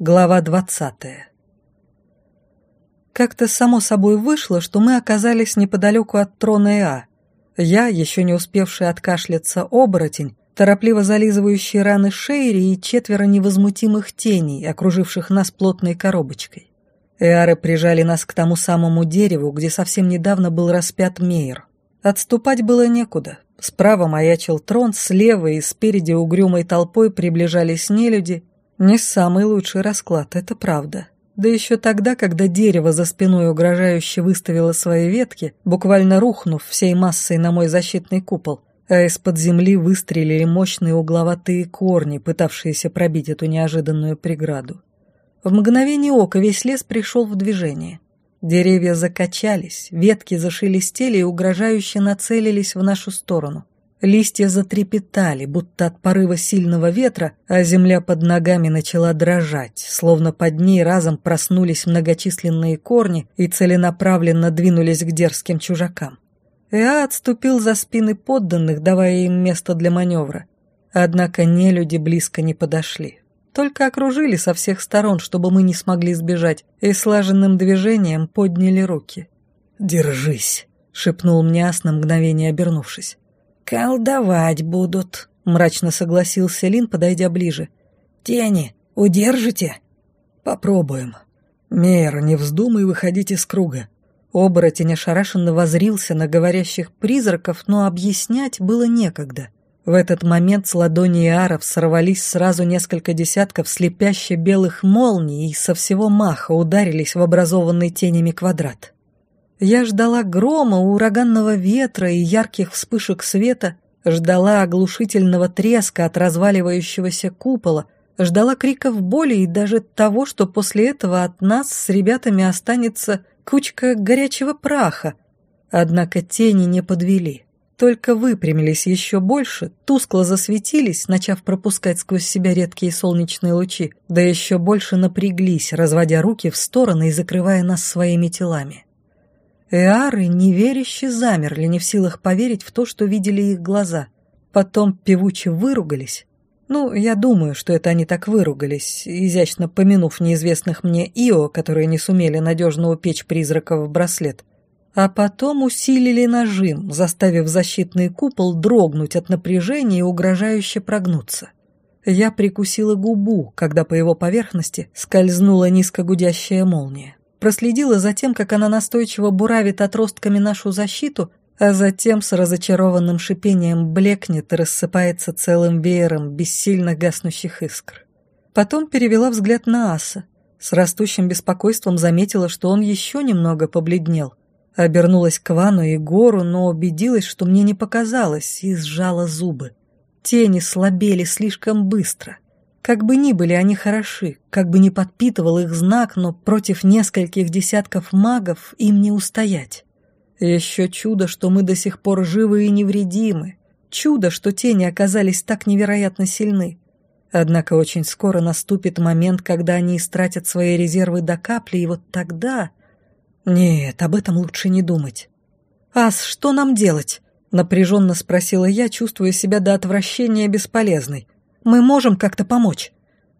Глава двадцатая. Как-то само собой вышло, что мы оказались неподалеку от трона Иа. Я, еще не успевший откашляться оборотень, торопливо зализывающий раны Шейри и четверо невозмутимых теней, окруживших нас плотной коробочкой. Эары прижали нас к тому самому дереву, где совсем недавно был распят Мейер. Отступать было некуда. Справа маячил трон, слева и спереди угрюмой толпой приближались нелюди, не самый лучший расклад, это правда. Да еще тогда, когда дерево за спиной угрожающе выставило свои ветки, буквально рухнув всей массой на мой защитный купол, а из-под земли выстрелили мощные угловатые корни, пытавшиеся пробить эту неожиданную преграду. В мгновение ока весь лес пришел в движение. Деревья закачались, ветки зашелестели и угрожающе нацелились в нашу сторону. Листья затрепетали, будто от порыва сильного ветра, а земля под ногами начала дрожать, словно под ней разом проснулись многочисленные корни и целенаправленно двинулись к дерзким чужакам. Эа отступил за спины подданных, давая им место для маневра. Однако нелюди близко не подошли. Только окружили со всех сторон, чтобы мы не смогли сбежать, и слаженным движением подняли руки. «Держись», — шепнул мне Ас на мгновение обернувшись. «Колдовать будут», — мрачно согласился Лин, подойдя ближе. «Тени, удержите?» «Попробуем. Мейер, не вздумай выходить из круга». Оборотень ошарашенно возрился на говорящих призраков, но объяснять было некогда. В этот момент с ладони Иаров сорвались сразу несколько десятков слепяще белых молний и со всего маха ударились в образованный тенями квадрат. Я ждала грома, ураганного ветра и ярких вспышек света, ждала оглушительного треска от разваливающегося купола, ждала криков боли и даже того, что после этого от нас с ребятами останется кучка горячего праха. Однако тени не подвели. Только выпрямились еще больше, тускло засветились, начав пропускать сквозь себя редкие солнечные лучи, да еще больше напряглись, разводя руки в стороны и закрывая нас своими телами. Эары неверяще замерли, не в силах поверить в то, что видели их глаза. Потом певуче выругались. Ну, я думаю, что это они так выругались, изящно помянув неизвестных мне Ио, которые не сумели надежно упечь призраков в браслет. А потом усилили нажим, заставив защитный купол дрогнуть от напряжения и угрожающе прогнуться. Я прикусила губу, когда по его поверхности скользнула низкогудящая молния проследила за тем, как она настойчиво буравит отростками нашу защиту, а затем с разочарованным шипением блекнет и рассыпается целым веером бессильно гаснущих искр. Потом перевела взгляд на Аса. С растущим беспокойством заметила, что он еще немного побледнел. Обернулась к Вану и Гору, но убедилась, что мне не показалось, и сжала зубы. Тени слабели слишком быстро — как бы ни были они хороши, как бы ни подпитывал их знак, но против нескольких десятков магов им не устоять. Еще чудо, что мы до сих пор живы и невредимы. Чудо, что тени оказались так невероятно сильны. Однако очень скоро наступит момент, когда они истратят свои резервы до капли, и вот тогда... Нет, об этом лучше не думать. «Ас, что нам делать?» — напряженно спросила я, чувствуя себя до отвращения бесполезной. Мы можем как-то помочь?»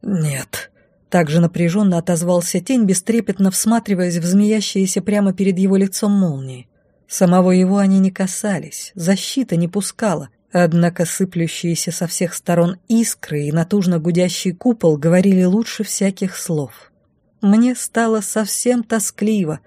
«Нет», — также напряженно отозвался тень, бестрепетно всматриваясь в змеящиеся прямо перед его лицом молнии. Самого его они не касались, защита не пускала, однако сыплющиеся со всех сторон искры и натужно гудящий купол говорили лучше всяких слов. Мне стало совсем тоскливо.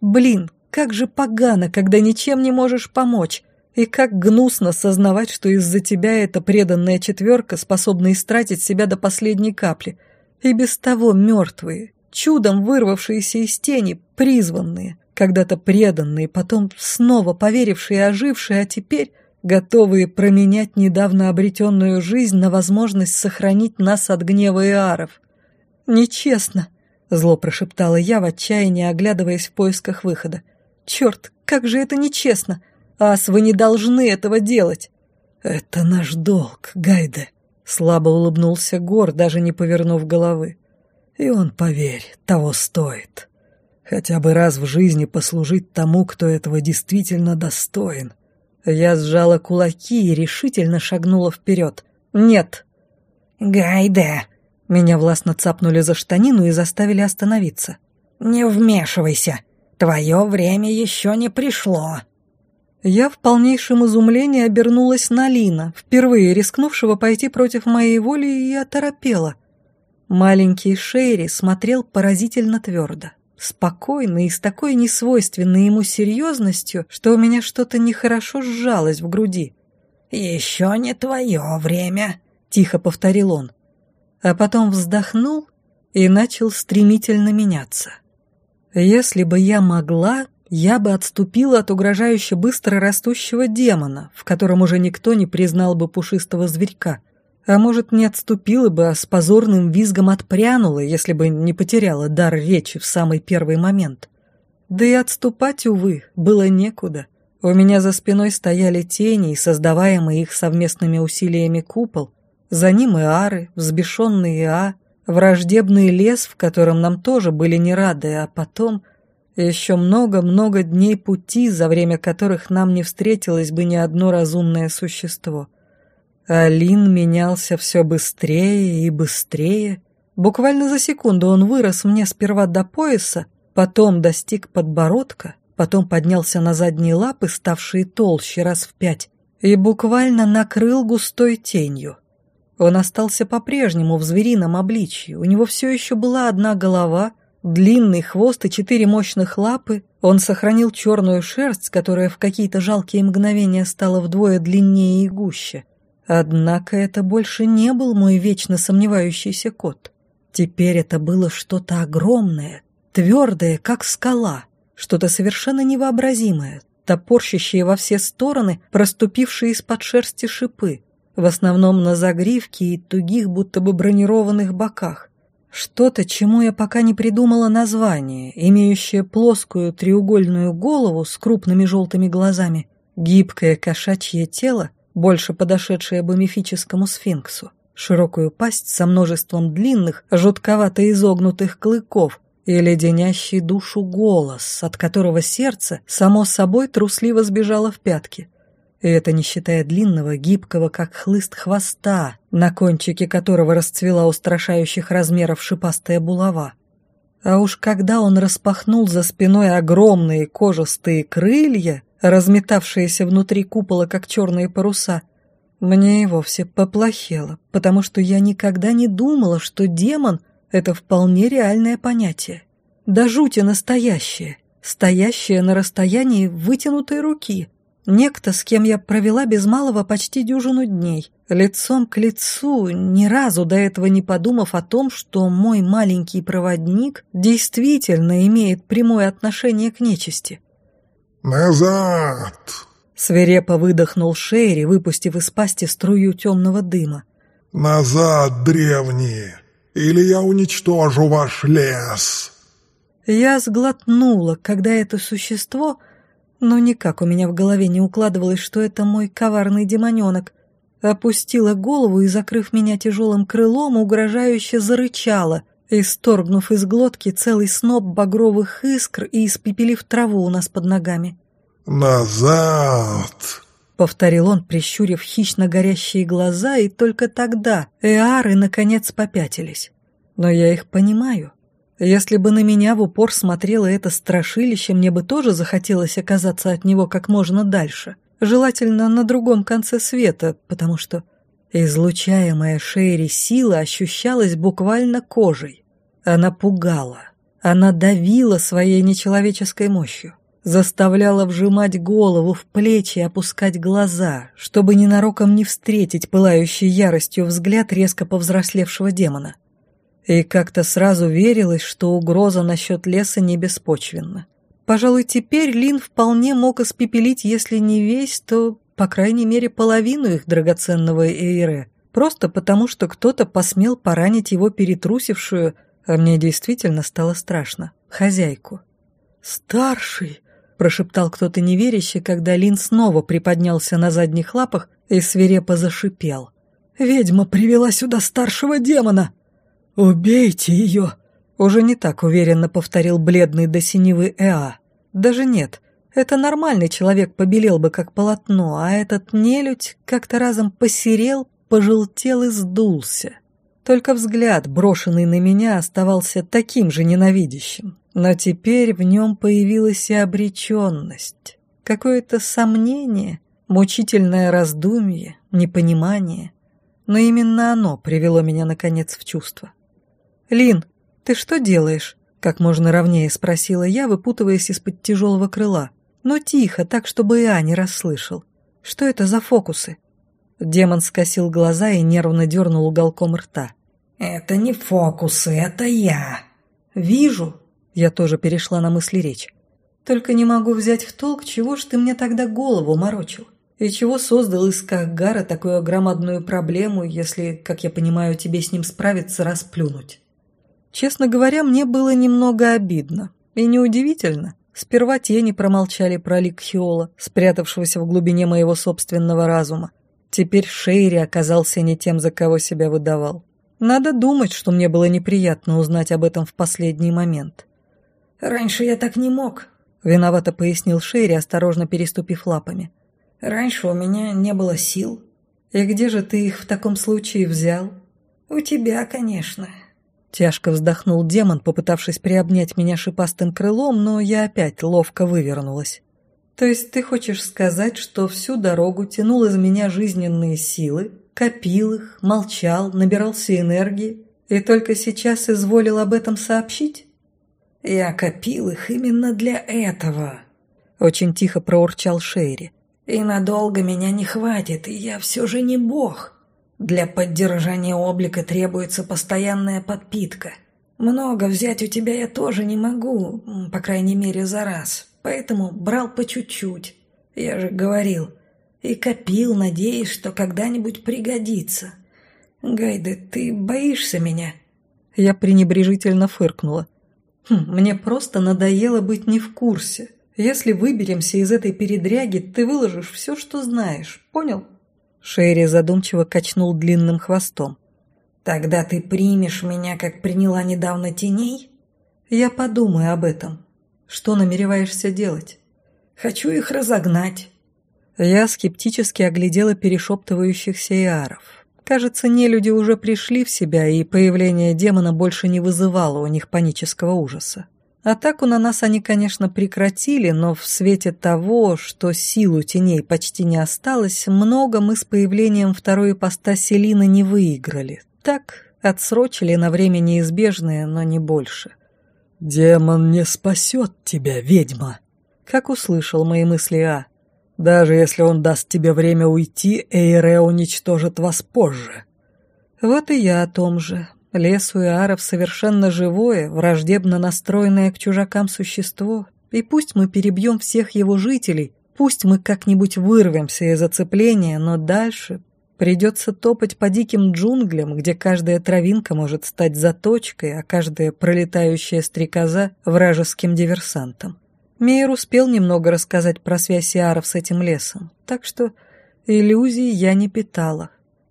Блин, как же погано, когда ничем не можешь помочь. И как гнусно сознавать, что из-за тебя эта преданная четверка способна истратить себя до последней капли. И без того мертвые, чудом вырвавшиеся из тени, призванные, когда-то преданные, потом снова поверившие и ожившие, а теперь готовые променять недавно обретенную жизнь на возможность сохранить нас от гнева и аров. «Нечестно», — зло прошептала я в отчаянии, оглядываясь в поисках выхода. «Черт, как же это нечестно! Ас, вы не должны этого делать!» «Это наш долг, Гайде», — слабо улыбнулся Гор, даже не повернув головы. «И он, поверь, того стоит. Хотя бы раз в жизни послужить тому, кто этого действительно достоин». Я сжала кулаки и решительно шагнула вперед. «Нет!» «Гайде!» Меня властно цапнули за штанину и заставили остановиться. «Не вмешивайся. Твое время еще не пришло». Я в полнейшем изумлении обернулась на Лина, впервые рискнувшего пойти против моей воли, и оторопела. Маленький Шерри смотрел поразительно твердо, спокойно и с такой несвойственной ему серьезностью, что у меня что-то нехорошо сжалось в груди. «Еще не твое время», — тихо повторил он. А потом вздохнул и начал стремительно меняться. Если бы я могла, я бы отступила от угрожающе быстро растущего демона, в котором уже никто не признал бы пушистого зверька. А может, не отступила бы, а с позорным визгом отпрянула, если бы не потеряла дар речи в самый первый момент. Да и отступать, увы, было некуда. У меня за спиной стояли тени и создаваемый их совместными усилиями купол. За ним и ары, взбешенный Иа, враждебный лес, в котором нам тоже были не рады, а потом еще много-много дней пути, за время которых нам не встретилось бы ни одно разумное существо. Алин менялся все быстрее и быстрее. Буквально за секунду он вырос мне сперва до пояса, потом достиг подбородка, потом поднялся на задние лапы, ставшие толще раз в пять, и буквально накрыл густой тенью. Он остался по-прежнему в зверином обличье, у него все еще была одна голова, Длинный хвост и четыре мощных лапы, он сохранил черную шерсть, которая в какие-то жалкие мгновения стала вдвое длиннее и гуще. Однако это больше не был мой вечно сомневающийся кот. Теперь это было что-то огромное, твердое, как скала, что-то совершенно невообразимое, топорщащие во все стороны, проступившие из-под шерсти шипы, в основном на загривке и тугих, будто бы бронированных боках. Что-то, чему я пока не придумала название, имеющее плоскую треугольную голову с крупными желтыми глазами, гибкое кошачье тело, больше подошедшее бы мифическому сфинксу, широкую пасть со множеством длинных, жутковато изогнутых клыков и леденящий душу голос, от которого сердце само собой трусливо сбежало в пятки — и это не считая длинного, гибкого, как хлыст хвоста, на кончике которого расцвела устрашающих размеров шипастая булава. А уж когда он распахнул за спиной огромные кожистые крылья, разметавшиеся внутри купола, как черные паруса, мне и вовсе поплохело, потому что я никогда не думала, что демон — это вполне реальное понятие. Да жути настоящее, стоящее на расстоянии вытянутой руки — Некто, с кем я провела без малого почти дюжину дней, лицом к лицу, ни разу до этого не подумав о том, что мой маленький проводник действительно имеет прямое отношение к нечисти. «Назад!» Свирепо выдохнул Шерри, выпустив из пасти струю темного дыма. «Назад, древние, или я уничтожу ваш лес!» Я сглотнула, когда это существо но никак у меня в голове не укладывалось, что это мой коварный демоненок. Опустила голову и, закрыв меня тяжелым крылом, угрожающе зарычала, исторгнув из глотки целый сноп багровых искр и испепелив траву у нас под ногами. «Назад!» — повторил он, прищурив хищно горящие глаза, и только тогда эары наконец попятились. Но я их понимаю. Если бы на меня в упор смотрело это страшилище, мне бы тоже захотелось оказаться от него как можно дальше. Желательно на другом конце света, потому что излучаемая Шерри сила ощущалась буквально кожей. Она пугала. Она давила своей нечеловеческой мощью. Заставляла вжимать голову в плечи и опускать глаза, чтобы ненароком не встретить пылающей яростью взгляд резко повзрослевшего демона. И как-то сразу верилось, что угроза насчет леса не беспочвенна. Пожалуй, теперь Лин вполне мог испепелить, если не весь, то, по крайней мере, половину их драгоценного Эйре, просто потому, что кто-то посмел поранить его перетрусившую, а мне действительно стало страшно, хозяйку. «Старший!» — прошептал кто-то неверящий, когда Лин снова приподнялся на задних лапах и свирепо зашипел. «Ведьма привела сюда старшего демона!» «Убейте ее!» Уже не так уверенно повторил бледный до синевы Эа. Даже нет, это нормальный человек побелел бы как полотно, а этот нелюдь как-то разом посерел, пожелтел и сдулся. Только взгляд, брошенный на меня, оставался таким же ненавидящим. Но теперь в нем появилась и обреченность, какое-то сомнение, мучительное раздумье, непонимание. Но именно оно привело меня, наконец, в чувство. «Лин, ты что делаешь?» — как можно ровнее спросила я, выпутываясь из-под тяжелого крыла. Но тихо, так, чтобы я не расслышал. «Что это за фокусы?» Демон скосил глаза и нервно дернул уголком рта. «Это не фокусы, это я». «Вижу». Я тоже перешла на мысли речь. «Только не могу взять в толк, чего ж ты мне тогда голову морочил? И чего создал из Кахгара такую громадную проблему, если, как я понимаю, тебе с ним справиться, расплюнуть?» Честно говоря, мне было немного обидно. И неудивительно. Сперва тени промолчали про лик Хиола, спрятавшегося в глубине моего собственного разума. Теперь Шейри оказался не тем, за кого себя выдавал. Надо думать, что мне было неприятно узнать об этом в последний момент. «Раньше я так не мог», — виновато пояснил Шейри, осторожно переступив лапами. «Раньше у меня не было сил». «И где же ты их в таком случае взял?» «У тебя, конечно». Тяжко вздохнул демон, попытавшись приобнять меня шипастым крылом, но я опять ловко вывернулась. То есть ты хочешь сказать, что всю дорогу тянул из меня жизненные силы, копил их, молчал, набирался энергии, и только сейчас изволил об этом сообщить? Я копил их именно для этого. Очень тихо проурчал Шейри. И надолго меня не хватит, и я все же не бог. Для поддержания облика требуется постоянная подпитка. Много взять у тебя я тоже не могу, по крайней мере за раз поэтому брал по чуть-чуть. Я же говорил. И копил, надеясь, что когда-нибудь пригодится. Гайда, ты боишься меня?» Я пренебрежительно фыркнула. «Хм, «Мне просто надоело быть не в курсе. Если выберемся из этой передряги, ты выложишь все, что знаешь. Понял?» Шерри задумчиво качнул длинным хвостом. «Тогда ты примешь меня, как приняла недавно теней?» «Я подумаю об этом. Что намереваешься делать? Хочу их разогнать. Я скептически оглядела перешептывающихся иаров. Кажется, не люди уже пришли в себя, и появление демона больше не вызывало у них панического ужаса. Атаку на нас они, конечно, прекратили, но в свете того, что силу теней почти не осталось, много мы с появлением второй ипостаси Лины не выиграли. Так, отсрочили на время неизбежное, но не больше. «Демон не спасет тебя, ведьма!» Как услышал мои мысли А. «Даже если он даст тебе время уйти, Эйре уничтожит вас позже». Вот и я о том же. Лес у Иаров совершенно живое, враждебно настроенное к чужакам существо. И пусть мы перебьем всех его жителей, пусть мы как-нибудь вырвемся из оцепления, но дальше Придется топать по диким джунглям, где каждая травинка может стать заточкой, а каждая пролетающая стрекоза — вражеским диверсантом. Мейер успел немного рассказать про связь Иаров с этим лесом, так что иллюзий я не питала.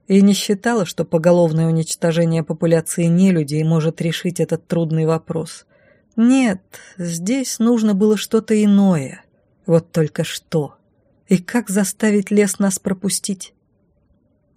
И не считала, что поголовное уничтожение популяции нелюдей может решить этот трудный вопрос. Нет, здесь нужно было что-то иное. Вот только что. И как заставить лес нас пропустить?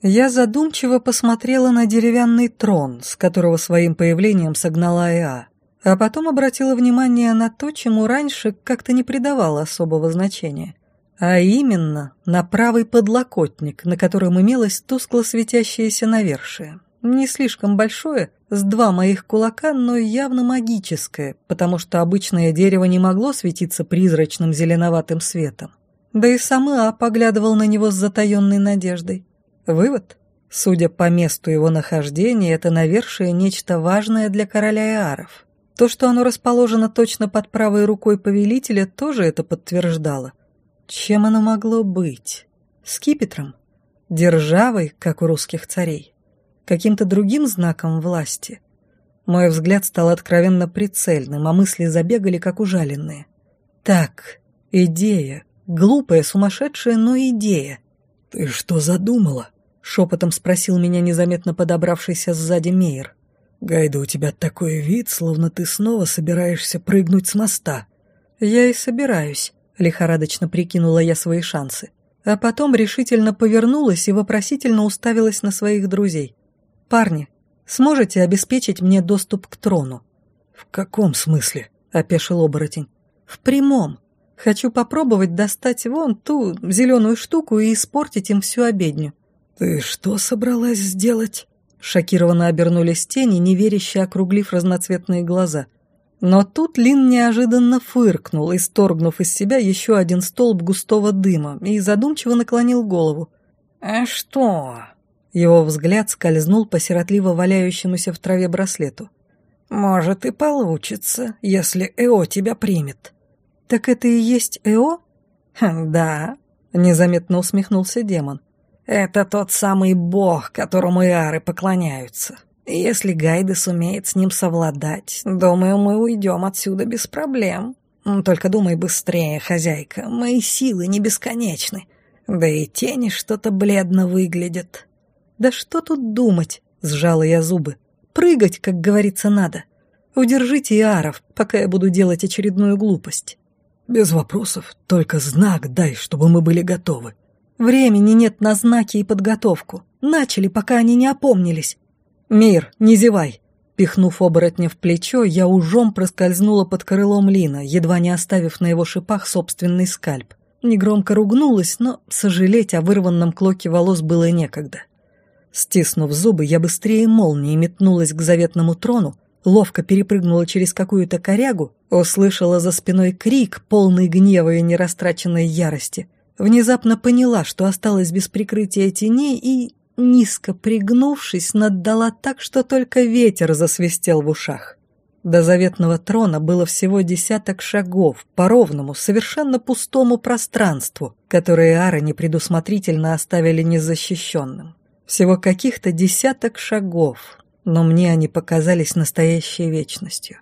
Я задумчиво посмотрела на деревянный трон, с которого своим появлением согнала Иа, а потом обратила внимание на то, чему раньше как-то не придавала особого значения, а именно на правый подлокотник, на котором имелось тускло светящееся навершие. Не слишком большое, с два моих кулака, но явно магическое, потому что обычное дерево не могло светиться призрачным зеленоватым светом. Да и сам Иа поглядывал на него с затаенной надеждой. Вывод? Судя по месту его нахождения, это навершие нечто важное для короля Иаров. То, что оно расположено точно под правой рукой повелителя, тоже это подтверждало. Чем оно могло быть? Скипетром? Державой, как у русских царей? Каким-то другим знаком власти? Мой взгляд стал откровенно прицельным, а мысли забегали, как ужаленные. Так, идея. Глупая, сумасшедшая, но идея. «Ты что задумала?» — шепотом спросил меня незаметно подобравшийся сзади Мейер. «Гайда, у тебя такой вид, словно ты снова собираешься прыгнуть с моста». «Я и собираюсь», — лихорадочно прикинула я свои шансы. А потом решительно повернулась и вопросительно уставилась на своих друзей. «Парни, Сможете обеспечить мне доступ к трону?» «В каком смысле?» — опешил оборотень. «В прямом. Хочу попробовать достать вон ту зеленую штуку и испортить им всю обедню». «Ты что собралась сделать?» Шокированно обернулись тени, неверяще округлив разноцветные глаза. Но тут Лин неожиданно фыркнул, исторгнув из себя еще один столб густого дыма, и задумчиво наклонил голову. «А что?» Его взгляд скользнул по сиротливо валяющемуся в траве браслету. «Может и получится, если Эо тебя примет». «Так это и есть Эо?» «Хм, «Да», — незаметно усмехнулся демон. Это тот самый бог, которому иары поклоняются. Если Гайда сумеет с ним совладать, думаю, мы уйдем отсюда без проблем. Только думай быстрее, хозяйка, мои силы не бесконечны. Да и тени что-то бледно выглядят. Да что тут думать, сжала я зубы. Прыгать, как говорится, надо. Удержите Иаров, пока я буду делать очередную глупость. Без вопросов, только знак дай, чтобы мы были готовы. Времени нет на знаки и подготовку. Начали, пока они не опомнились. «Мир, не зевай!» Пихнув оборотня в плечо, я ужом проскользнула под крылом Лина, едва не оставив на его шипах собственный скальп. Негромко ругнулась, но сожалеть о вырванном клоке волос было некогда. Стиснув зубы, я быстрее молнии метнулась к заветному трону, ловко перепрыгнула через какую-то корягу, услышала за спиной крик, полный гнева и нерастраченной ярости — Внезапно поняла, что осталась без прикрытия теней и, низко пригнувшись, наддала так, что только ветер засвистел в ушах. До заветного трона было всего десяток шагов по ровному, совершенно пустому пространству, которое Ара непредусмотрительно оставили незащищенным. Всего каких-то десяток шагов, но мне они показались настоящей вечностью.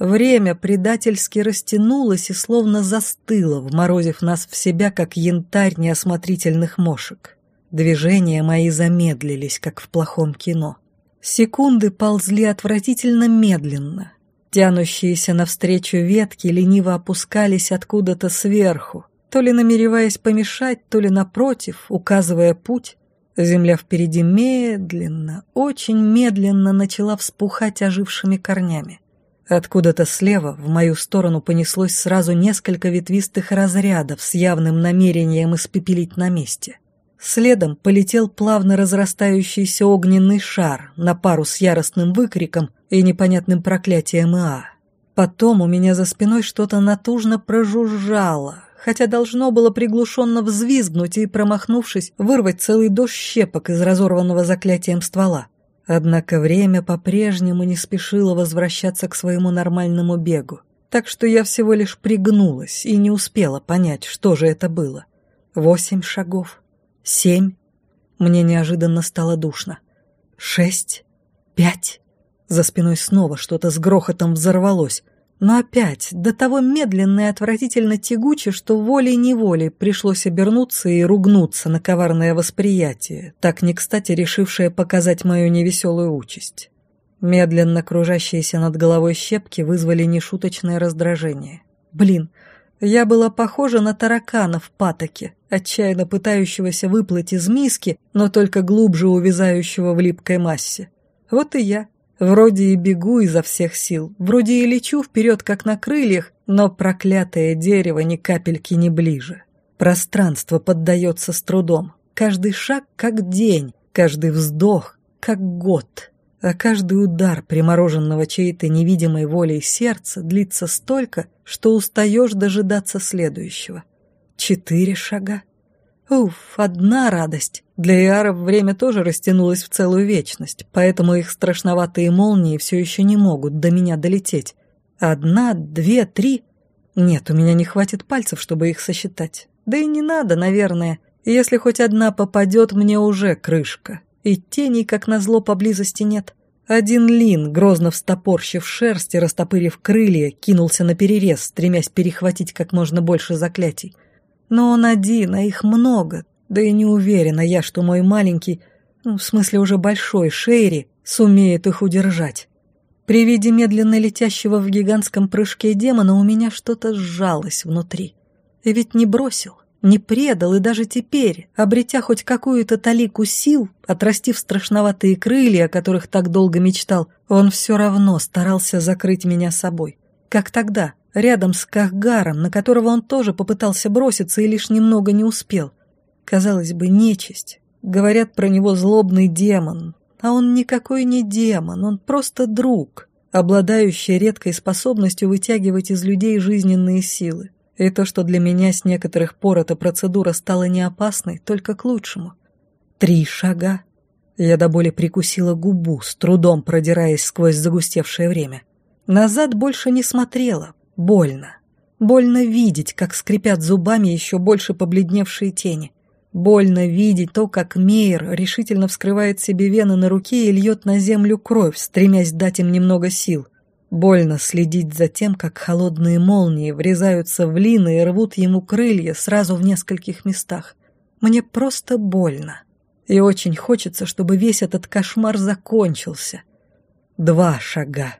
Время предательски растянулось и словно застыло, вморозив нас в себя, как янтарь неосмотрительных мошек. Движения мои замедлились, как в плохом кино. Секунды ползли отвратительно медленно. Тянущиеся навстречу ветки лениво опускались откуда-то сверху, то ли намереваясь помешать, то ли напротив, указывая путь. Земля впереди медленно, очень медленно начала вспухать ожившими корнями. Откуда-то слева в мою сторону понеслось сразу несколько ветвистых разрядов с явным намерением испепелить на месте. Следом полетел плавно разрастающийся огненный шар на пару с яростным выкриком и непонятным проклятием Иа. Потом у меня за спиной что-то натужно прожужжало, хотя должно было приглушенно взвизгнуть и, промахнувшись, вырвать целый дождь щепок из разорванного заклятием ствола. Однако время по-прежнему не спешило возвращаться к своему нормальному бегу, так что я всего лишь пригнулась и не успела понять, что же это было. Восемь шагов, семь, мне неожиданно стало душно, шесть, пять. За спиной снова что-то с грохотом взорвалось, но опять до того медленно и отвратительно тягуче, что волей-неволей пришлось обернуться и ругнуться на коварное восприятие, так не кстати решившее показать мою невеселую участь. Медленно кружащиеся над головой щепки вызвали нешуточное раздражение. Блин, я была похожа на таракана в патоке, отчаянно пытающегося выплыть из миски, но только глубже увязающего в липкой массе. Вот и я, Вроде и бегу изо всех сил, вроде и лечу вперед, как на крыльях, но проклятое дерево ни капельки не ближе. Пространство поддается с трудом. Каждый шаг как день, каждый вздох как год. А каждый удар примороженного чьей-то невидимой волей сердца длится столько, что устаешь дожидаться следующего. Четыре шага. Уф, одна радость. Для Иаров время тоже растянулось в целую вечность, поэтому их страшноватые молнии все еще не могут до меня долететь. Одна, две, три... Нет, у меня не хватит пальцев, чтобы их сосчитать. Да и не надо, наверное. Если хоть одна попадет, мне уже крышка. И теней, как назло, поблизости нет. Один лин, грозно встопорщив шерсть и растопырив крылья, кинулся на перерез, стремясь перехватить как можно больше заклятий. Но он один, а их много, да и не уверена я, что мой маленький, ну, в смысле уже большой, Шейри, сумеет их удержать. При виде медленно летящего в гигантском прыжке демона у меня что-то сжалось внутри. И ведь не бросил, не предал, и даже теперь, обретя хоть какую-то талику сил, отрастив страшноватые крылья, о которых так долго мечтал, он все равно старался закрыть меня собой. Как тогда, рядом с Кахгаром, на которого он тоже попытался броситься и лишь немного не успел. Казалось бы, нечисть. Говорят про него злобный демон, а он никакой не демон, он просто друг, обладающий редкой способностью вытягивать из людей жизненные силы. И то, что для меня с некоторых пор эта процедура стала не опасной, только к лучшему. Три шага. Я до боли прикусила губу, с трудом продираясь сквозь загустевшее время. Назад больше не смотрела. Больно. Больно видеть, как скрипят зубами еще больше побледневшие тени. Больно видеть то, как Мейер решительно вскрывает себе вены на руке и льет на землю кровь, стремясь дать им немного сил. Больно следить за тем, как холодные молнии врезаются в Лина и рвут ему крылья сразу в нескольких местах. Мне просто больно. И очень хочется, чтобы весь этот кошмар закончился. Два шага.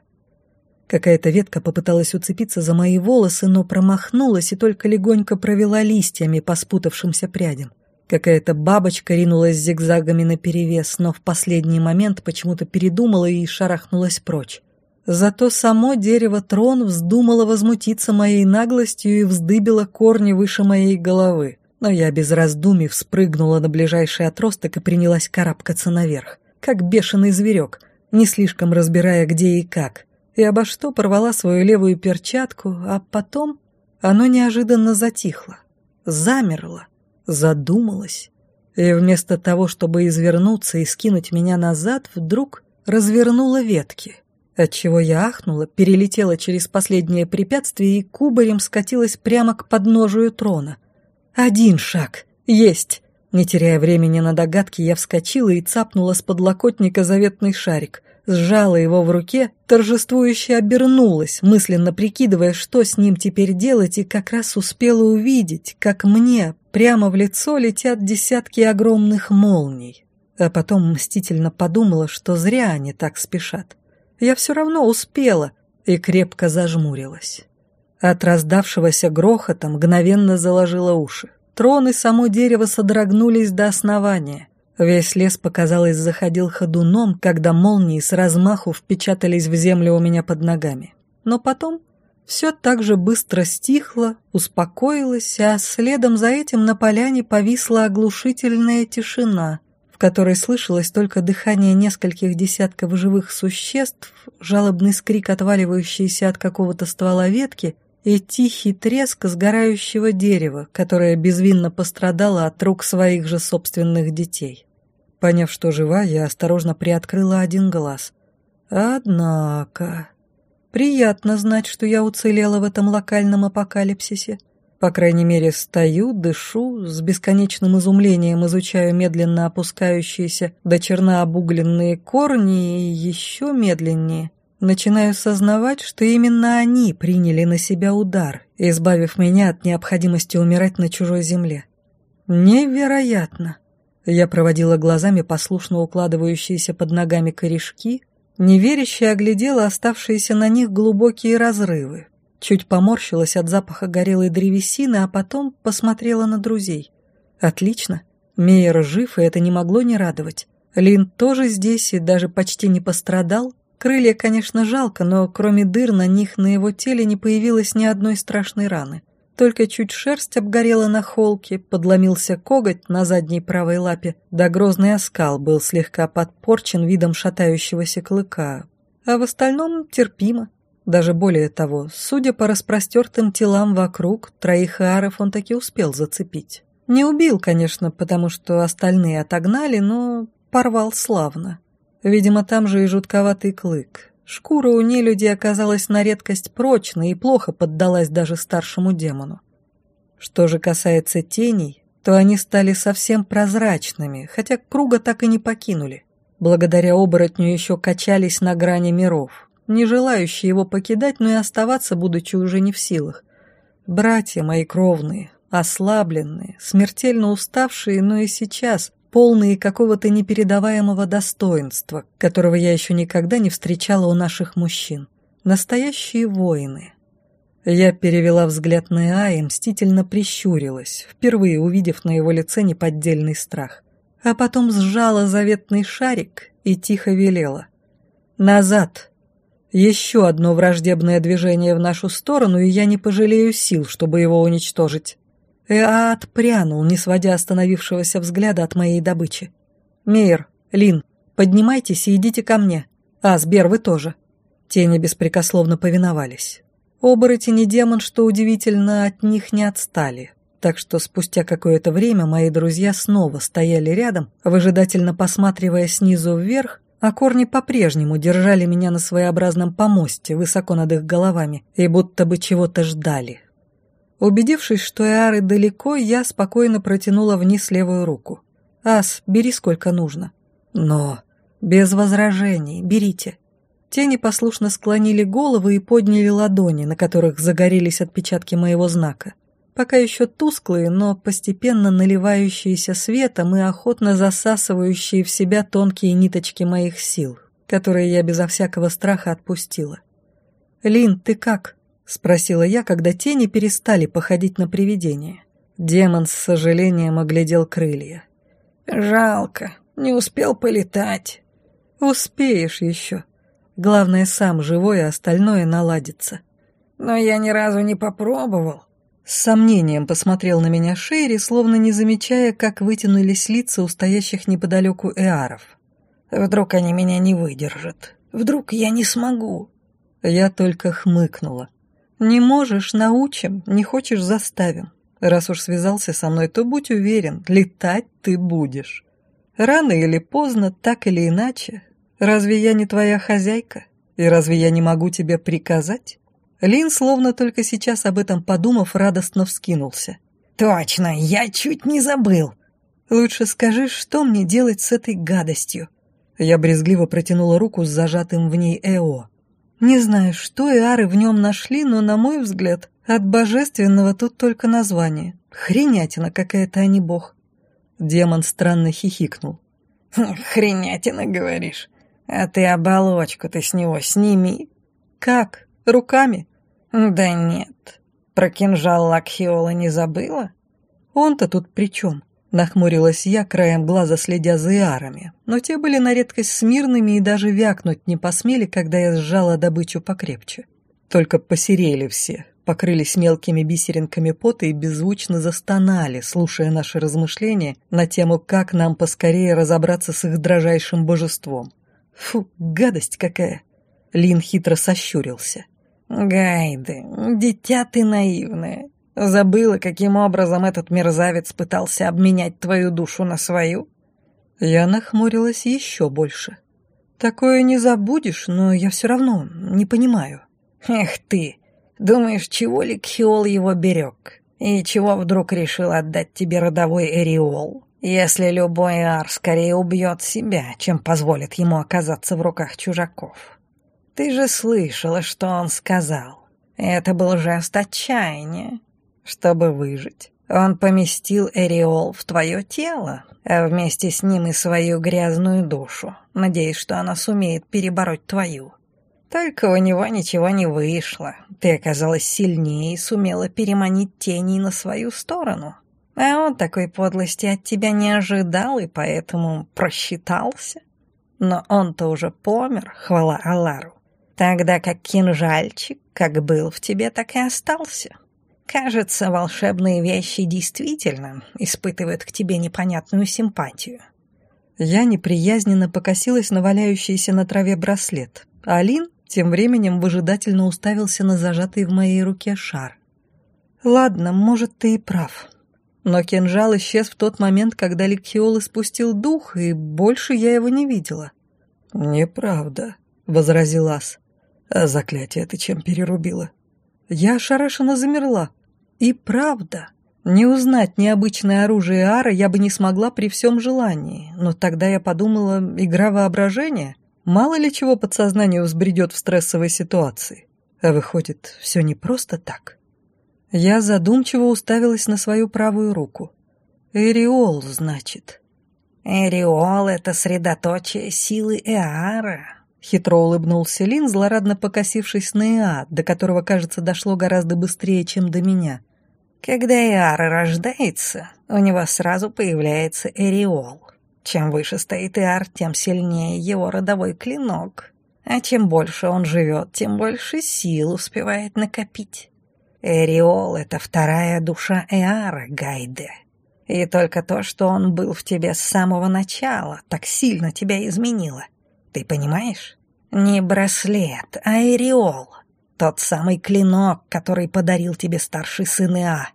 Какая-то ветка попыталась уцепиться за мои волосы, но промахнулась и только легонько провела листьями по спутавшимся прядям. Какая-то бабочка ринулась зигзагами наперевес, но в последний момент почему-то передумала и шарахнулась прочь. Зато само дерево трон вздумало возмутиться моей наглостью и вздыбило корни выше моей головы. Но я без раздумий вспрыгнула на ближайший отросток и принялась карабкаться наверх, как бешеный зверек, не слишком разбирая где и как. И обо что порвала свою левую перчатку, а потом оно неожиданно затихло, замерло, задумалось. И вместо того, чтобы извернуться и скинуть меня назад, вдруг развернуло ветки — отчего я ахнула, перелетела через последнее препятствие и кубарем скатилась прямо к подножию трона. Один шаг. Есть. Не теряя времени на догадки, я вскочила и цапнула с подлокотника заветный шарик. Сжала его в руке, торжествующе обернулась, мысленно прикидывая, что с ним теперь делать, и как раз успела увидеть, как мне прямо в лицо летят десятки огромных молний. А потом мстительно подумала, что зря они так спешат. Я все равно успела и крепко зажмурилась. От раздавшегося грохота мгновенно заложила уши. Трон и само дерево содрогнулись до основания. Весь лес, показалось, заходил ходуном, когда молнии с размаху впечатались в землю у меня под ногами. Но потом все так же быстро стихло, успокоилось, а следом за этим на поляне повисла оглушительная тишина, в которой слышалось только дыхание нескольких десятков живых существ, жалобный скрик, отваливающийся от какого-то ствола ветки, и тихий треск сгорающего дерева, которое безвинно пострадало от рук своих же собственных детей. Поняв, что жива, я осторожно приоткрыла один глаз. Однако... Приятно знать, что я уцелела в этом локальном апокалипсисе. По крайней мере, стою, дышу, с бесконечным изумлением изучаю медленно опускающиеся до черна обугленные корни и еще медленнее. Начинаю сознавать, что именно они приняли на себя удар, избавив меня от необходимости умирать на чужой земле. Невероятно! Я проводила глазами послушно укладывающиеся под ногами корешки, неверяще оглядела оставшиеся на них глубокие разрывы, Чуть поморщилась от запаха горелой древесины, а потом посмотрела на друзей. Отлично. Мейер жив, и это не могло не радовать. Лин тоже здесь и даже почти не пострадал. Крылья, конечно, жалко, но кроме дыр на них на его теле не появилось ни одной страшной раны. Только чуть шерсть обгорела на холке, подломился коготь на задней правой лапе, да грозный оскал был слегка подпорчен видом шатающегося клыка. А в остальном терпимо. Даже более того, судя по распростертым телам вокруг, троих аров он таки успел зацепить. Не убил, конечно, потому что остальные отогнали, но порвал славно. Видимо, там же и жутковатый клык. Шкура у нелюди оказалась на редкость прочной и плохо поддалась даже старшему демону. Что же касается теней, то они стали совсем прозрачными, хотя круга так и не покинули. Благодаря оборотню еще качались на грани миров не желающий его покидать, но и оставаться, будучи уже не в силах. Братья мои кровные, ослабленные, смертельно уставшие, но и сейчас полные какого-то непередаваемого достоинства, которого я еще никогда не встречала у наших мужчин. Настоящие воины. Я перевела взгляд на Эа и мстительно прищурилась, впервые увидев на его лице неподдельный страх. А потом сжала заветный шарик и тихо велела. «Назад!» Еще одно враждебное движение в нашу сторону, и я не пожалею сил, чтобы его уничтожить. Эа отпрянул, не сводя остановившегося взгляда от моей добычи. «Мейер, Лин, поднимайтесь и идите ко мне. А, Сбер, вы тоже». Тени беспрекословно повиновались. Оборотень и демон, что удивительно, от них не отстали. Так что спустя какое-то время мои друзья снова стояли рядом, выжидательно посматривая снизу вверх а корни по-прежнему держали меня на своеобразном помосте, высоко над их головами, и будто бы чего-то ждали. Убедившись, что Эары далеко, я спокойно протянула вниз левую руку. «Ас, бери сколько нужно». «Но...» «Без возражений, берите». Тени послушно склонили головы и подняли ладони, на которых загорелись отпечатки моего знака пока еще тусклые, но постепенно наливающиеся светом и охотно засасывающие в себя тонкие ниточки моих сил, которые я безо всякого страха отпустила. «Лин, ты как?» — спросила я, когда тени перестали походить на привидение. Демон с сожалением оглядел крылья. «Жалко, не успел полетать». «Успеешь еще. Главное, сам живой, а остальное наладится». «Но я ни разу не попробовал», с сомнением посмотрел на меня Шерри, словно не замечая, как вытянулись лица у стоящих неподалеку эаров. «Вдруг они меня не выдержат? Вдруг я не смогу?» Я только хмыкнула. «Не можешь — научим, не хочешь — заставим. Раз уж связался со мной, то будь уверен, летать ты будешь. Рано или поздно, так или иначе. Разве я не твоя хозяйка? И разве я не могу тебе приказать?» Лин, словно только сейчас об этом подумав, радостно вскинулся. «Точно, я чуть не забыл!» «Лучше скажи, что мне делать с этой гадостью?» Я брезгливо протянула руку с зажатым в ней Эо. Не знаю, что Эары в нем нашли, но, на мой взгляд, от божественного тут только название. Хренятина какая-то, а не бог. Демон странно хихикнул. «Хренятина, говоришь? А ты оболочку-то с него сними». «Как?» Руками? Да нет. Про кинжал Лакхиола не забыла? Он-то тут при чем? Нахмурилась я, краем глаза следя за иарами, но те были на редкость смирными и даже вякнуть не посмели, когда я сжала добычу покрепче. Только посерели все, покрылись мелкими бисеринками пота и беззвучно застонали, слушая наши размышления на тему, как нам поскорее разобраться с их дрожайшим божеством. Фу, гадость какая! Лин хитро сощурился. «Гайды, дитя ты наивное. Забыла, каким образом этот мерзавец пытался обменять твою душу на свою?» Я нахмурилась еще больше. «Такое не забудешь, но я все равно не понимаю». «Эх ты! Думаешь, чего ли Кхиол его берег? И чего вдруг решил отдать тебе родовой Эриол? Если любой Ар скорее убьет себя, чем позволит ему оказаться в руках чужаков?» Ты же слышала, что он сказал. Это был жест отчаяния. Чтобы выжить, он поместил Эриол в твое тело, а вместе с ним и свою грязную душу, надеясь, что она сумеет перебороть твою. Только у него ничего не вышло. Ты оказалась сильнее и сумела переманить теней на свою сторону. А он такой подлости от тебя не ожидал и поэтому просчитался. Но он-то уже помер, хвала Алару. Тогда как кинжальчик, как был в тебе, так и остался. Кажется, волшебные вещи действительно испытывают к тебе непонятную симпатию. Я неприязненно покосилась на валяющийся на траве браслет, а Алин тем временем выжидательно уставился на зажатый в моей руке шар. «Ладно, может, ты и прав. Но кинжал исчез в тот момент, когда Ликхиол испустил дух, и больше я его не видела». «Неправда», — возразил Ас. А заклятие ты чем перерубила? Я ошарашенно замерла. И правда, не узнать необычное оружие Ара я бы не смогла при всем желании, но тогда я подумала, игра воображения. Мало ли чего подсознание взбредет в стрессовой ситуации. А выходит, все не просто так. Я задумчиво уставилась на свою правую руку. Эриол, значит. Эриол — это средоточие силы Эара, Хитро улыбнулся Лин, злорадно покосившись на Иа, до которого, кажется, дошло гораздо быстрее, чем до меня. Когда Иара рождается, у него сразу появляется Эриол. Чем выше стоит Иар, тем сильнее его родовой клинок. А чем больше он живет, тем больше сил успевает накопить. Эриол — это вторая душа Эара, Гайде. И только то, что он был в тебе с самого начала, так сильно тебя изменило. Ты понимаешь? Не браслет, а Эриол. Тот самый клинок, который подарил тебе старший сын Иа.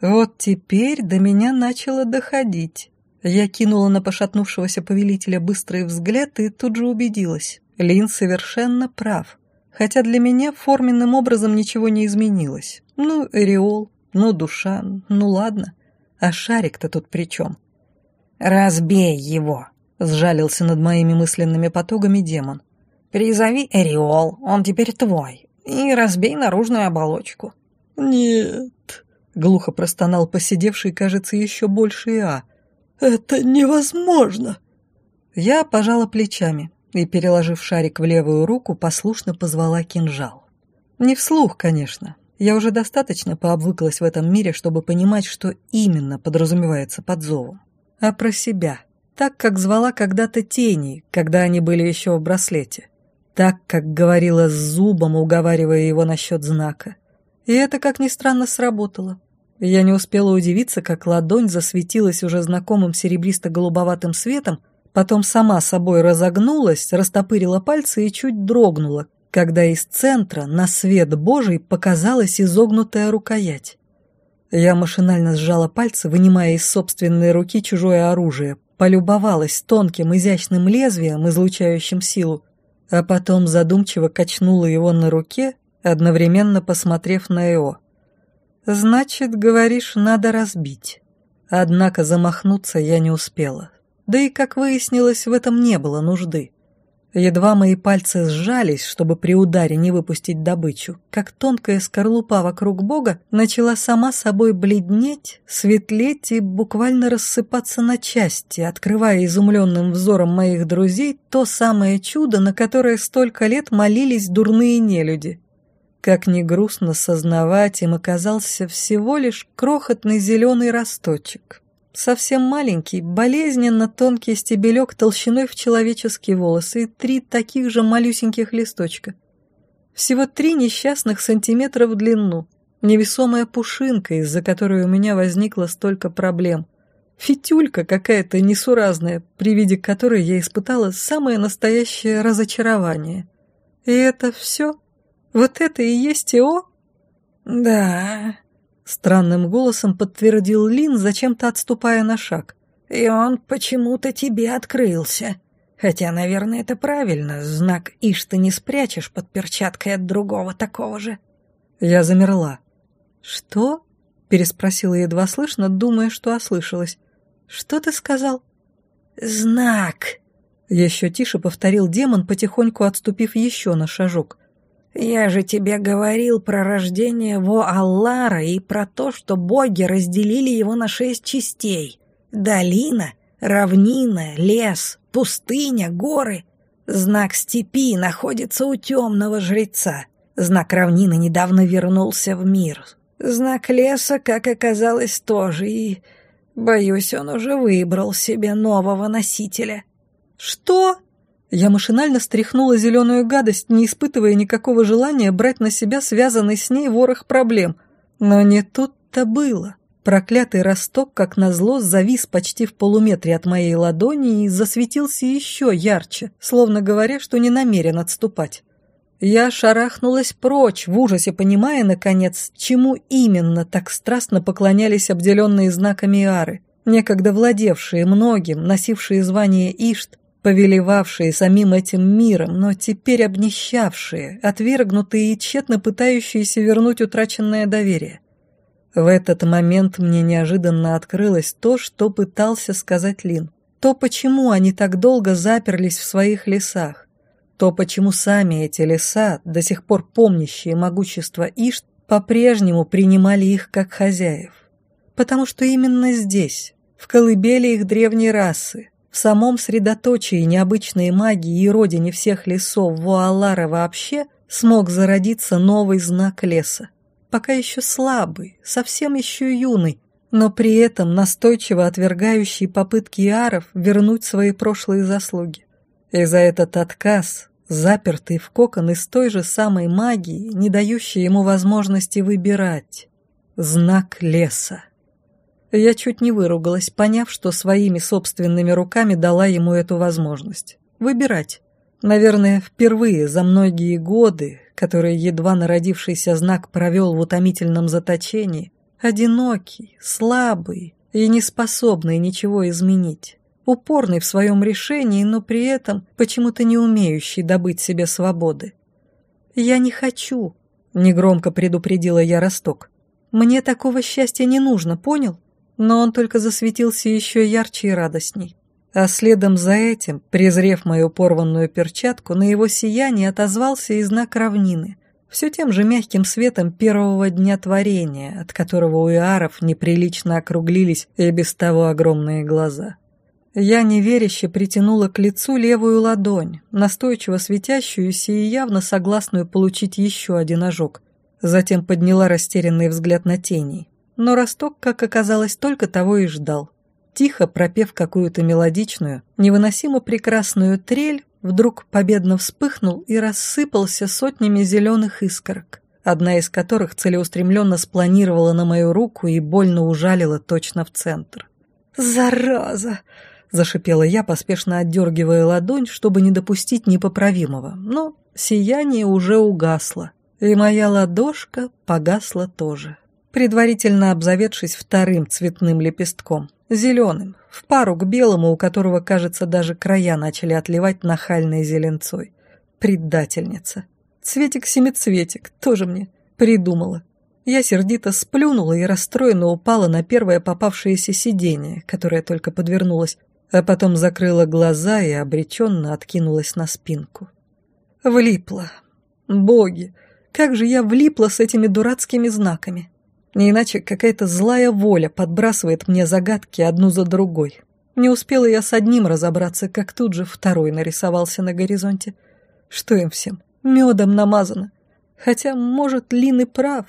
Вот теперь до меня начало доходить. Я кинула на пошатнувшегося повелителя быстрый взгляд и тут же убедилась. Лин совершенно прав. Хотя для меня форменным образом ничего не изменилось. Ну, Эриол, ну, душа, ну ладно. А шарик-то тут при чем? «Разбей его!» — сжалился над моими мысленными потугами демон. «Призови Эриол, он теперь твой, и разбей наружную оболочку». «Нет», — глухо простонал посидевший, кажется, еще больше Иа. «Это невозможно!» Я пожала плечами и, переложив шарик в левую руку, послушно позвала кинжал. Не вслух, конечно. Я уже достаточно пообвыклась в этом мире, чтобы понимать, что именно подразумевается под зовом. А про себя. Так, как звала когда-то тени, когда они были еще в браслете. Так, как говорила с зубом, уговаривая его насчет знака. И это, как ни странно, сработало. Я не успела удивиться, как ладонь засветилась уже знакомым серебристо-голубоватым светом, потом сама собой разогнулась, растопырила пальцы и чуть дрогнула, когда из центра на свет Божий показалась изогнутая рукоять. Я машинально сжала пальцы, вынимая из собственной руки чужое оружие, полюбовалась тонким изящным лезвием, излучающим силу, а потом задумчиво качнула его на руке, одновременно посмотрев на Эо. «Значит, говоришь, надо разбить». Однако замахнуться я не успела. Да и, как выяснилось, в этом не было нужды. Едва мои пальцы сжались, чтобы при ударе не выпустить добычу, как тонкая скорлупа вокруг бога начала сама собой бледнеть, светлеть и буквально рассыпаться на части, открывая изумленным взором моих друзей то самое чудо, на которое столько лет молились дурные нелюди. Как ни грустно сознавать, им оказался всего лишь крохотный зеленый росточек. Совсем маленький, болезненно тонкий стебелек толщиной в человеческие волосы и три таких же малюсеньких листочка. Всего три несчастных сантиметра в длину. Невесомая пушинка, из-за которой у меня возникло столько проблем. Фитюлька какая-то несуразная, при виде которой я испытала самое настоящее разочарование. И это все? Вот это и есть ИО?» «Да», — странным голосом подтвердил Лин, зачем-то отступая на шаг. «И он почему-то тебе открылся. Хотя, наверное, это правильно, знак «Ишь ты не спрячешь под перчаткой от другого такого же». Я замерла. «Что?» — переспросила едва слышно, думая, что ослышалась. «Что ты сказал?» «Знак!» Еще тише повторил демон, потихоньку отступив еще на шажок. «Я же тебе говорил про рождение Во-Аллара и про то, что боги разделили его на шесть частей. Долина, равнина, лес, пустыня, горы. Знак степи находится у темного жреца. Знак равнины недавно вернулся в мир. Знак леса, как оказалось, тоже, и... Боюсь, он уже выбрал себе нового носителя». «Что?» Я машинально стряхнула зеленую гадость, не испытывая никакого желания брать на себя связанный с ней ворох проблем. Но не тут-то было. Проклятый росток, как назло, завис почти в полуметре от моей ладони и засветился еще ярче, словно говоря, что не намерен отступать. Я шарахнулась прочь, в ужасе понимая, наконец, чему именно так страстно поклонялись обделенные знаками Ары, некогда владевшие многим, носившие звание Ишт, повелевавшие самим этим миром, но теперь обнищавшие, отвергнутые и тщетно пытающиеся вернуть утраченное доверие. В этот момент мне неожиданно открылось то, что пытался сказать Лин. То, почему они так долго заперлись в своих лесах. То, почему сами эти леса, до сих пор помнящие могущество Ишт, по-прежнему принимали их как хозяев. Потому что именно здесь, в колыбели их древней расы, в самом средоточии необычной магии и родине всех лесов Вуалара вообще смог зародиться новый знак леса. Пока еще слабый, совсем еще юный, но при этом настойчиво отвергающий попытки Иаров вернуть свои прошлые заслуги. И за этот отказ, запертый в кокон из той же самой магии, не дающей ему возможности выбирать, знак леса. Я чуть не выругалась, поняв, что своими собственными руками дала ему эту возможность. Выбирать. Наверное, впервые за многие годы, которые едва народившийся знак провел в утомительном заточении, одинокий, слабый и неспособный ничего изменить, упорный в своем решении, но при этом почему-то не умеющий добыть себе свободы. «Я не хочу», — негромко предупредила я Росток. «Мне такого счастья не нужно, понял?» Но он только засветился еще ярче и радостней. А следом за этим, презрев мою порванную перчатку, на его сияние отозвался и знак равнины, все тем же мягким светом первого дня творения, от которого у иаров неприлично округлились и без того огромные глаза. Я неверяще притянула к лицу левую ладонь, настойчиво светящуюся и явно согласную получить еще один ожог. Затем подняла растерянный взгляд на теней. Но Росток, как оказалось, только того и ждал. Тихо пропев какую-то мелодичную, невыносимо прекрасную трель, вдруг победно вспыхнул и рассыпался сотнями зеленых искорок, одна из которых целеустремленно спланировала на мою руку и больно ужалила точно в центр. «Зараза!» — зашипела я, поспешно отдергивая ладонь, чтобы не допустить непоправимого, но сияние уже угасло, и моя ладошка погасла тоже предварительно обзаведшись вторым цветным лепестком, зеленым, в пару к белому, у которого, кажется, даже края начали отливать нахальной зеленцой. Предательница. Цветик-семицветик, тоже мне. Придумала. Я сердито сплюнула и расстроенно упала на первое попавшееся сиденье, которое только подвернулось, а потом закрыла глаза и обреченно откинулась на спинку. Влипла. Боги, как же я влипла с этими дурацкими знаками. Не иначе какая-то злая воля подбрасывает мне загадки одну за другой. Не успела я с одним разобраться, как тут же второй нарисовался на горизонте. Что им всем? Медом намазано. Хотя, может, Лин и прав.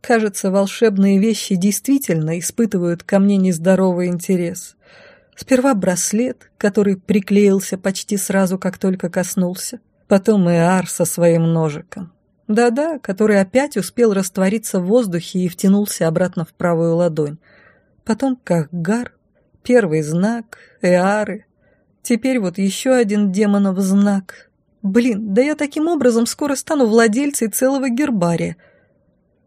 Кажется, волшебные вещи действительно испытывают ко мне нездоровый интерес. Сперва браслет, который приклеился почти сразу, как только коснулся. Потом и Ар со своим ножиком. Да-да, который опять успел раствориться в воздухе и втянулся обратно в правую ладонь. Потом Кахгар, первый знак, Эары. Теперь вот еще один демонов знак. Блин, да я таким образом скоро стану владельцей целого гербария.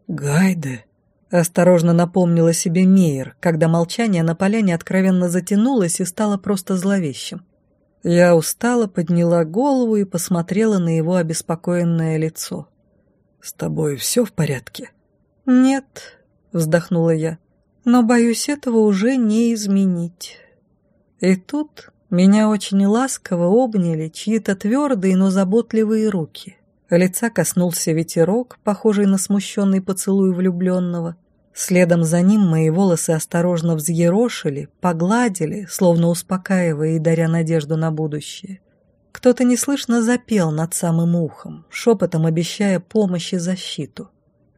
Гайде, осторожно напомнила себе Мейер, когда молчание на поляне откровенно затянулось и стало просто зловещим. Я устало подняла голову и посмотрела на его обеспокоенное лицо. «С тобой все в порядке?» «Нет», — вздохнула я, — «но, боюсь, этого уже не изменить». И тут меня очень ласково обняли чьи-то твердые, но заботливые руки. Лица коснулся ветерок, похожий на смущенный поцелуй влюбленного. Следом за ним мои волосы осторожно взъерошили, погладили, словно успокаивая и даря надежду на будущее. Кто-то неслышно запел над самым ухом, шепотом обещая помощь и защиту.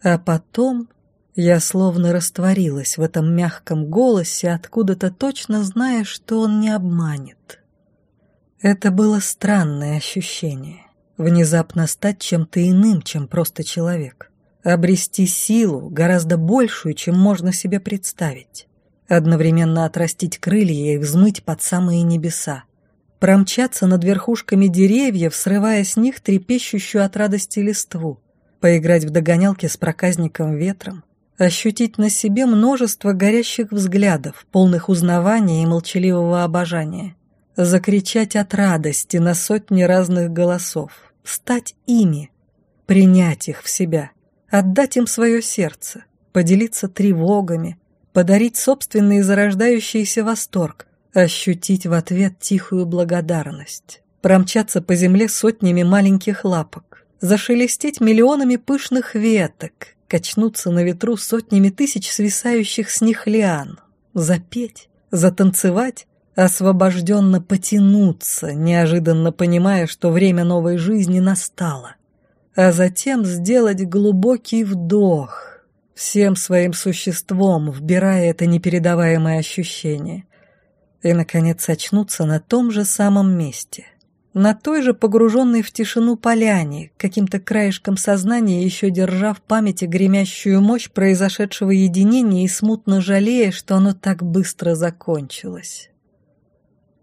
А потом я словно растворилась в этом мягком голосе, откуда-то точно зная, что он не обманет. Это было странное ощущение. Внезапно стать чем-то иным, чем просто человек. Обрести силу, гораздо большую, чем можно себе представить. Одновременно отрастить крылья и взмыть под самые небеса промчаться над верхушками деревьев, срывая с них трепещущую от радости листву, поиграть в догонялки с проказником ветром, ощутить на себе множество горящих взглядов, полных узнавания и молчаливого обожания, закричать от радости на сотни разных голосов, стать ими, принять их в себя, отдать им свое сердце, поделиться тревогами, подарить собственный зарождающийся восторг – ощутить в ответ тихую благодарность, промчаться по земле сотнями маленьких лапок, зашелестеть миллионами пышных веток, качнуться на ветру сотнями тысяч свисающих с них лиан, запеть, затанцевать, освобожденно потянуться, неожиданно понимая, что время новой жизни настало, а затем сделать глубокий вдох, всем своим существом, вбирая это непередаваемое ощущение, и, наконец, очнуться на том же самом месте, на той же погруженной в тишину поляне, каким-то краешком сознания еще держа в памяти гремящую мощь произошедшего единения и смутно жалея, что оно так быстро закончилось.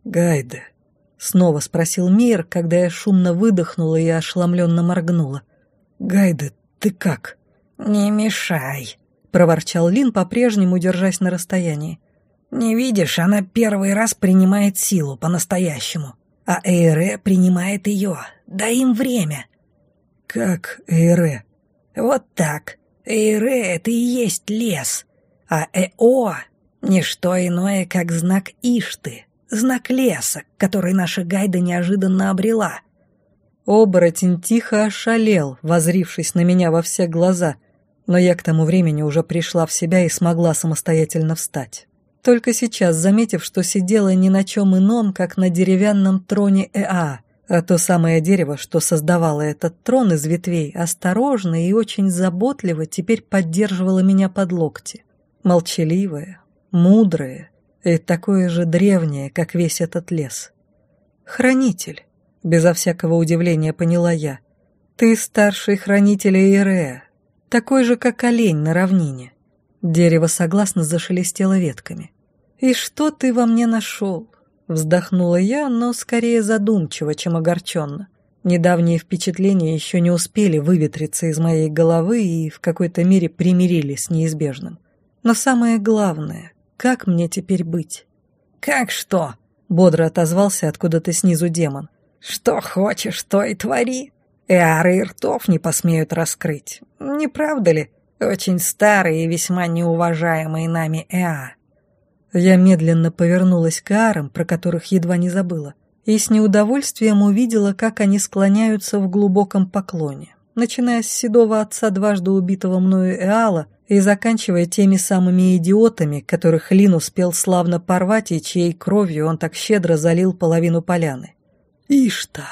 «Гайда», — снова спросил Мейер, когда я шумно выдохнула и ошеломленно моргнула. «Гайда, ты как?» «Не мешай», — проворчал Лин, по-прежнему держась на расстоянии. «Не видишь, она первый раз принимает силу по-настоящему, а Эйре принимает ее. Дай им время». «Как Эйре?» «Вот так. Эйре — это и есть лес, а Эо — не что иное, как знак Ишты, знак леса, который наша Гайда неожиданно обрела». Оборотень тихо ошалел, возрившись на меня во все глаза, но я к тому времени уже пришла в себя и смогла самостоятельно встать. Только сейчас, заметив, что сидела ни на чем ином, как на деревянном троне Эа, а то самое дерево, что создавало этот трон из ветвей, осторожно и очень заботливо теперь поддерживало меня под локти. Молчаливое, мудрое и такое же древнее, как весь этот лес. Хранитель. Безо всякого удивления поняла я. Ты старший хранитель Иерея, такой же, как олень на равнине. Дерево согласно зашелестело ветками. «И что ты во мне нашел?» Вздохнула я, но скорее задумчиво, чем огорченно. Недавние впечатления еще не успели выветриться из моей головы и в какой-то мере примирились с неизбежным. Но самое главное, как мне теперь быть? «Как что?» — бодро отозвался откуда-то снизу демон. Что хочешь, то и твори. Эары и ртов не посмеют раскрыть. Не правда ли? Очень старый и весьма неуважаемый нами Эа. Я медленно повернулась к Аарам, про которых едва не забыла, и с неудовольствием увидела, как они склоняются в глубоком поклоне, начиная с седого отца дважды убитого мною Эала и заканчивая теми самыми идиотами, которых Лин успел славно порвать и чьей кровью он так щедро залил половину поляны. «Ишта!»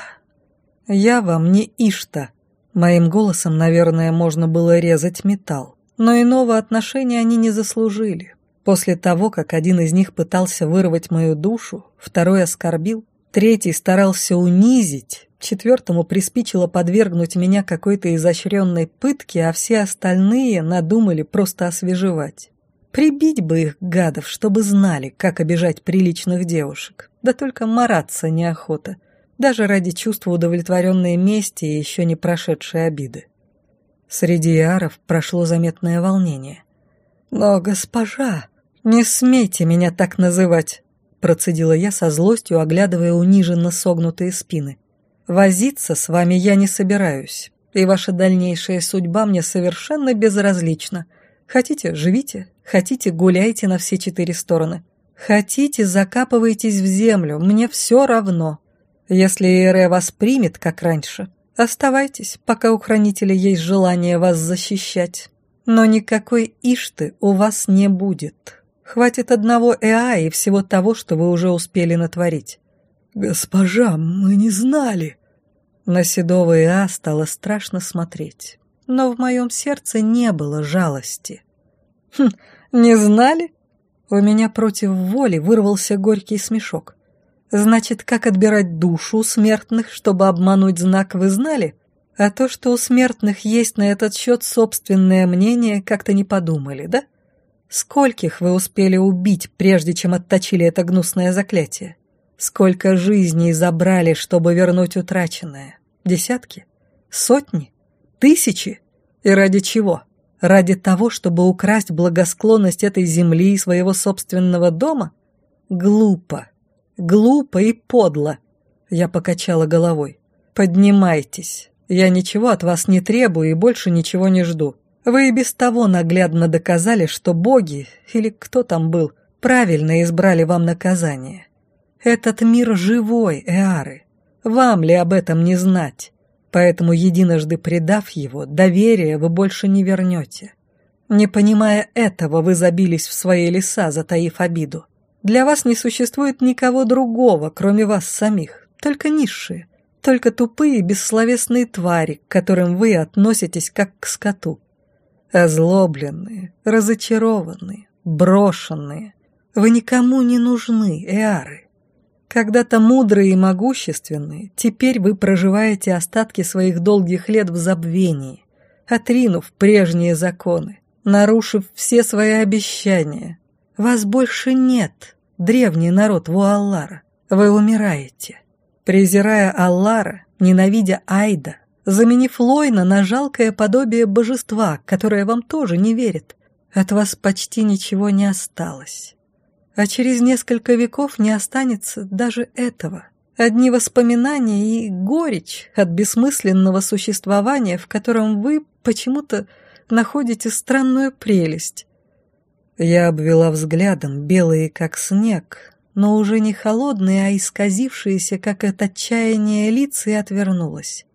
«Я вам не Ишта!» Моим голосом, наверное, можно было резать металл. Но иного отношения они не заслужили. После того, как один из них пытался вырвать мою душу, второй оскорбил, третий старался унизить, четвертому приспичило подвергнуть меня какой-то изощренной пытке, а все остальные надумали просто освежевать. Прибить бы их, гадов, чтобы знали, как обижать приличных девушек. Да только мараться неохота даже ради чувства удовлетворенной мести и еще не прошедшей обиды. Среди иаров прошло заметное волнение. «Но, госпожа, не смейте меня так называть!» процедила я со злостью, оглядывая униженно согнутые спины. «Возиться с вами я не собираюсь, и ваша дальнейшая судьба мне совершенно безразлична. Хотите – живите, хотите – гуляйте на все четыре стороны. Хотите – закапывайтесь в землю, мне все равно. Если Эре вас примет, как раньше, оставайтесь, пока у хранителя есть желание вас защищать. Но никакой Ишты у вас не будет. Хватит одного Эа и всего того, что вы уже успели натворить. «Госпожа, мы не знали!» На седого Эа стало страшно смотреть. Но в моем сердце не было жалости. «Хм, не знали?» У меня против воли вырвался горький смешок. Значит, как отбирать душу у смертных, чтобы обмануть знак, вы знали? А то, что у смертных есть на этот счет собственное мнение, как-то не подумали, да? Скольких вы успели убить, прежде чем отточили это гнусное заклятие? Сколько жизней забрали, чтобы вернуть утраченное? Десятки? Сотни? Тысячи? И ради чего? Ради того, чтобы украсть благосклонность этой земли и своего собственного дома? Глупо. Глупо и подло. Я покачала головой. Поднимайтесь. Я ничего от вас не требую и больше ничего не жду. Вы и без того наглядно доказали, что боги, или кто там был, правильно избрали вам наказание. Этот мир живой, Эары. Вам ли об этом не знать? Поэтому, единожды предав его, доверие вы больше не вернете. Не понимая этого, вы забились в свои леса, затаив обиду. Для вас не существует никого другого, кроме вас самих, только низшие, только тупые бессловесные твари, к которым вы относитесь как к скоту. Озлобленные, разочарованные, брошенные. Вы никому не нужны, Эары. Когда-то мудрые и могущественные, теперь вы проживаете остатки своих долгих лет в забвении, отринув прежние законы, нарушив все свои обещания. Вас больше нет, древний народ Вуаллара. Вы умираете. Презирая Аллара, ненавидя Айда, заменив Лойна на жалкое подобие божества, которое вам тоже не верит, от вас почти ничего не осталось. А через несколько веков не останется даже этого. Одни воспоминания и горечь от бессмысленного существования, в котором вы почему-то находите странную прелесть. Я обвела взглядом белые, как снег, но уже не холодные, а исказившиеся, как от отчаяния лица, и отвернулась.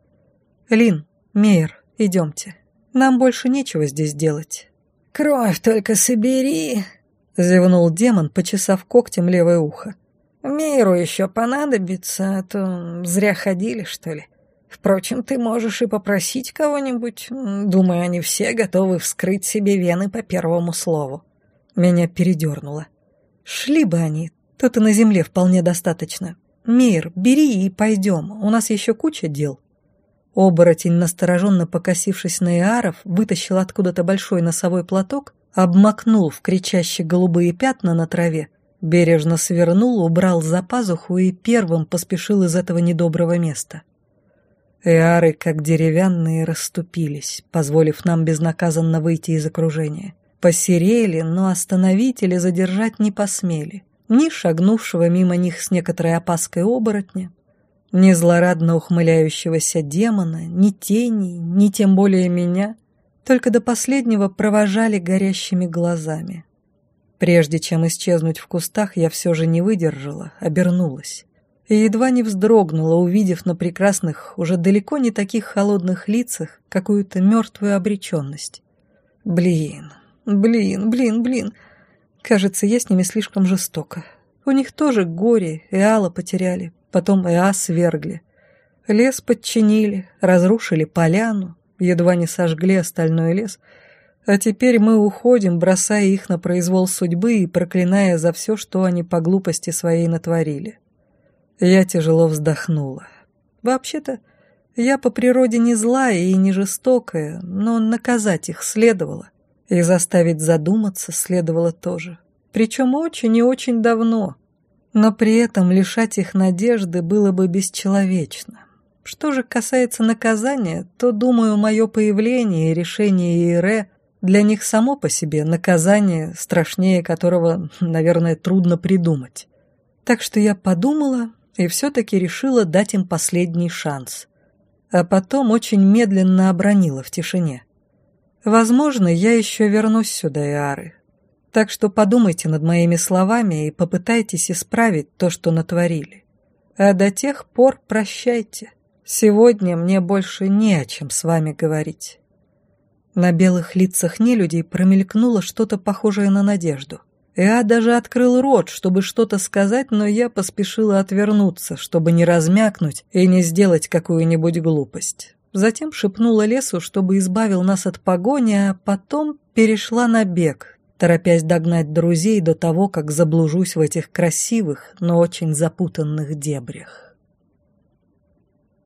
«Лин, Мейер, идемте. Нам больше нечего здесь делать». «Кровь только собери», — зевнул демон, почесав когтем левое ухо. «Миру еще понадобится, а то зря ходили, что ли. Впрочем, ты можешь и попросить кого-нибудь. Думаю, они все готовы вскрыть себе вены по первому слову». Меня передернуло. «Шли бы они, тут и на земле вполне достаточно. Мир, бери и пойдем, у нас еще куча дел». Оборотень, настороженно покосившись на Иаров, вытащил откуда-то большой носовой платок, обмакнул в кричащие голубые пятна на траве, бережно свернул, убрал за пазуху и первым поспешил из этого недоброго места. Эары, как деревянные, расступились, позволив нам безнаказанно выйти из окружения. Посерели, но остановить или задержать не посмели. Ни шагнувшего мимо них с некоторой опаской оборотня, ни злорадно ухмыляющегося демона, ни тени, ни тем более меня, только до последнего провожали горящими глазами. Прежде чем исчезнуть в кустах, я все же не выдержала, обернулась. И едва не вздрогнула, увидев на прекрасных, уже далеко не таких холодных лицах какую-то мертвую обреченность. Блин, блин, блин, блин. Кажется, я с ними слишком жестоко. У них тоже горе, и Алла потеряли, потом Эа свергли. Лес подчинили, разрушили поляну, едва не сожгли остальной лес. А теперь мы уходим, бросая их на произвол судьбы и проклиная за все, что они по глупости своей натворили. Я тяжело вздохнула. Вообще-то, я по природе не злая и не жестокая, но наказать их следовало. И заставить задуматься следовало тоже. Причем очень и очень давно. Но при этом лишать их надежды было бы бесчеловечно. Что же касается наказания, то, думаю, мое появление и решение Иере для них само по себе наказание, страшнее которого, наверное, трудно придумать. Так что я подумала и все-таки решила дать им последний шанс. А потом очень медленно обронила в тишине. Возможно, я еще вернусь сюда, Иары, так что подумайте над моими словами и попытайтесь исправить то, что натворили. А до тех пор прощайте. Сегодня мне больше не о чем с вами говорить». На белых лицах нелюдей промелькнуло что-то похожее на надежду. Я даже открыл рот, чтобы что-то сказать, но я поспешила отвернуться, чтобы не размякнуть и не сделать какую-нибудь глупость. Затем шепнула лесу, чтобы избавил нас от погони, а потом перешла на бег, торопясь догнать друзей до того, как заблужусь в этих красивых, но очень запутанных дебрях.